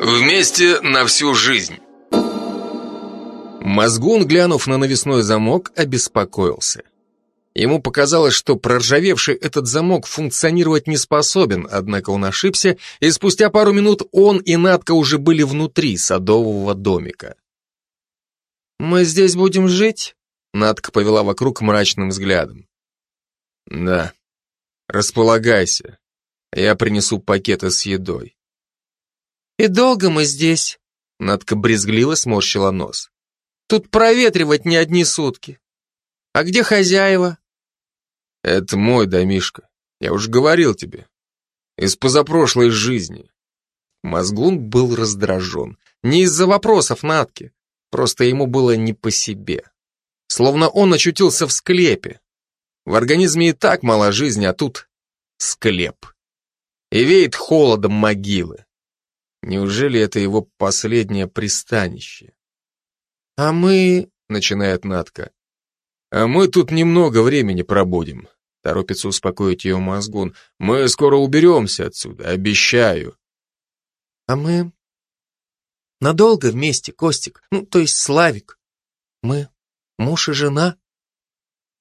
Вместе на всю жизнь. Мозгун, глянув на навесной замок, обеспокоился. Ему показалось, что проржавевший этот замок функционировать не способен, однако он ошибся, и спустя пару минут он и Надка уже были внутри садового домика. «Мы здесь будем жить?» Надка повела вокруг мрачным взглядом. «Да. Располагайся. Я принесу пакеты с едой». «И долго мы здесь?» Надка брезгливо сморщила нос. «Тут проветривать не одни сутки. А где хозяева?» Это мой домишко. Я уже говорил тебе. Из позапрошлой жизни. Мозгун был раздражен. Не из-за вопросов Натки. Просто ему было не по себе. Словно он очутился в склепе. В организме и так мало жизни, а тут склеп. И веет холодом могилы. Неужели это его последнее пристанище? «А мы...» — начинает Натка. «А мы тут немного времени пробудем», — торопится успокоить ее мозгун. «Мы скоро уберемся отсюда, обещаю». «А мы надолго вместе, Костик, ну, то есть Славик. Мы муж и жена.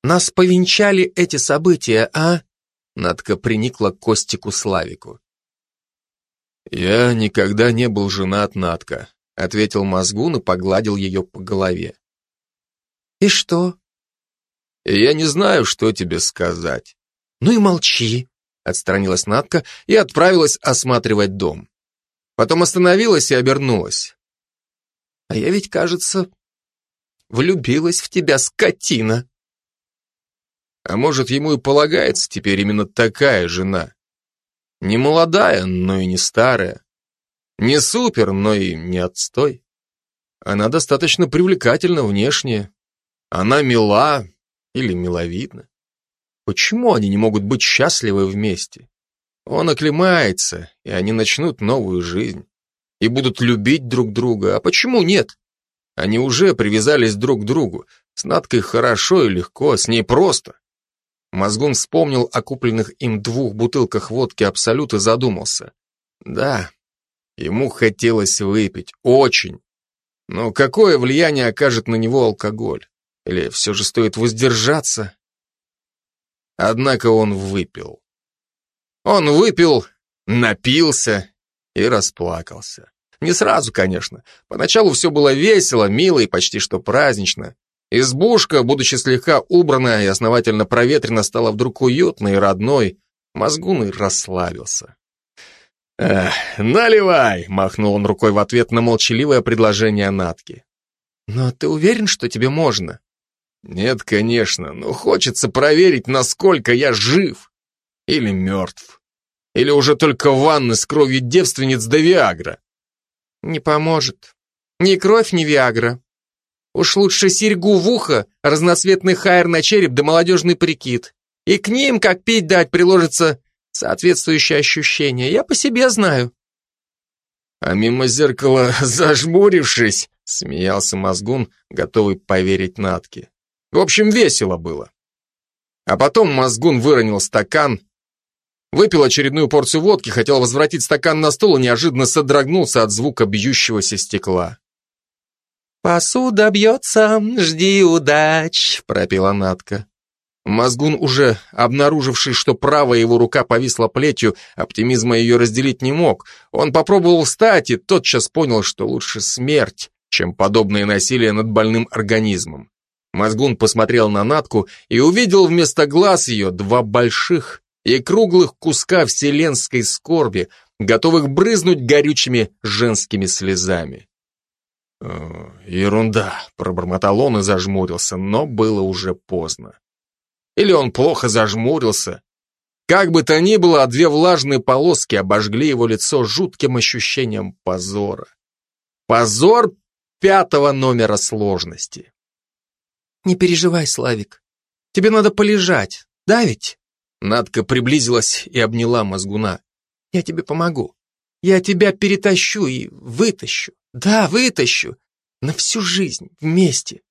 Нас повенчали эти события, а?» Надка приникла к Костику Славику. «Я никогда не был женат, Надка», — ответил мозгун и погладил ее по голове. «И что?» Я не знаю, что тебе сказать. Ну и молчи, отстранилась Надка и отправилась осматривать дом. Потом остановилась и обернулась. А я ведь, кажется, влюбилась в тебя, скотина. А может, ему и полагается теперь именно такая жена. Не молодая, но и не старая. Не супер, но и не отстой. Она достаточно привлекательна внешне. Она мила, или миловидно. Почему они не могут быть счастливы вместе? Он оклемается, и они начнут новую жизнь. И будут любить друг друга. А почему нет? Они уже привязались друг к другу. С Надкой хорошо и легко, с ней просто. Мозгун вспомнил о купленных им двух бутылках водки Абсолют и задумался. Да, ему хотелось выпить, очень. Но какое влияние окажет на него алкоголь? Или все же стоит воздержаться? Однако он выпил. Он выпил, напился и расплакался. Не сразу, конечно. Поначалу все было весело, мило и почти что празднично. Избушка, будучи слегка убранная и основательно проветрена, стала вдруг уютной и родной. Мозгун и расслабился. «Эх, наливай!» — махнул он рукой в ответ на молчаливое предложение Натки. «Но ты уверен, что тебе можно?» Нет, конечно, но хочется проверить, насколько я жив. Или мертв. Или уже только ванны с кровью девственниц до Виагра. Не поможет. Ни кровь, ни Виагра. Уж лучше серьгу в ухо, разноцветный хайр на череп да молодежный прикид. И к ним, как пить дать, приложится соответствующее ощущение. Я по себе знаю. А мимо зеркала, зажмурившись, смеялся мозгун, готовый поверить Натке. В общем, весело было. А потом Мозгун выронил стакан, выпил очередную порцию водки, хотел возвратить стакан на стол и неожиданно содрогнулся от звука бьющегося стекла. «Посуда бьется, жди удач», — пропела Натка. Мозгун, уже обнаруживший, что правая его рука повисла плетью, оптимизма ее разделить не мог. Он попробовал встать и тотчас понял, что лучше смерть, чем подобное насилие над больным организмом. Мозгун посмотрел на Натку и увидел вместо глаз ее два больших и круглых куска вселенской скорби, готовых брызнуть горючими женскими слезами. «Ерунда», — пробормотал он и зажмурился, но было уже поздно. Или он плохо зажмурился. Как бы то ни было, две влажные полоски обожгли его лицо жутким ощущением позора. Позор пятого номера сложности. Не переживай, Славик. Тебе надо полежать, да ведь? Надка приблизилась и обняла мозгуна. Я тебе помогу. Я тебя перетащу и вытащу. Да, вытащу. На всю жизнь, вместе.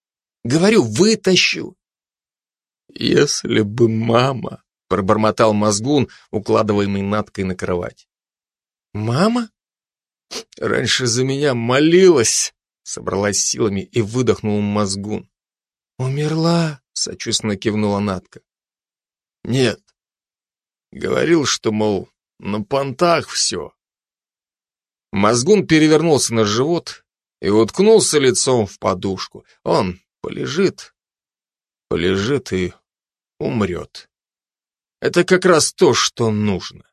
Говорю, вытащу. Если бы мама, пробормотал мозгун, укладываемый Надкой на кровать. Мама? раньше за меня молилась, собралась силами и выдохнул мозгун. Умерла, сочувственно кивнула Натка. Нет. Говорил, что, мол, на понтах все. Мозгун перевернулся на живот и уткнулся лицом в подушку. Он полежит, полежит и умрет. Это как раз то, что нужно.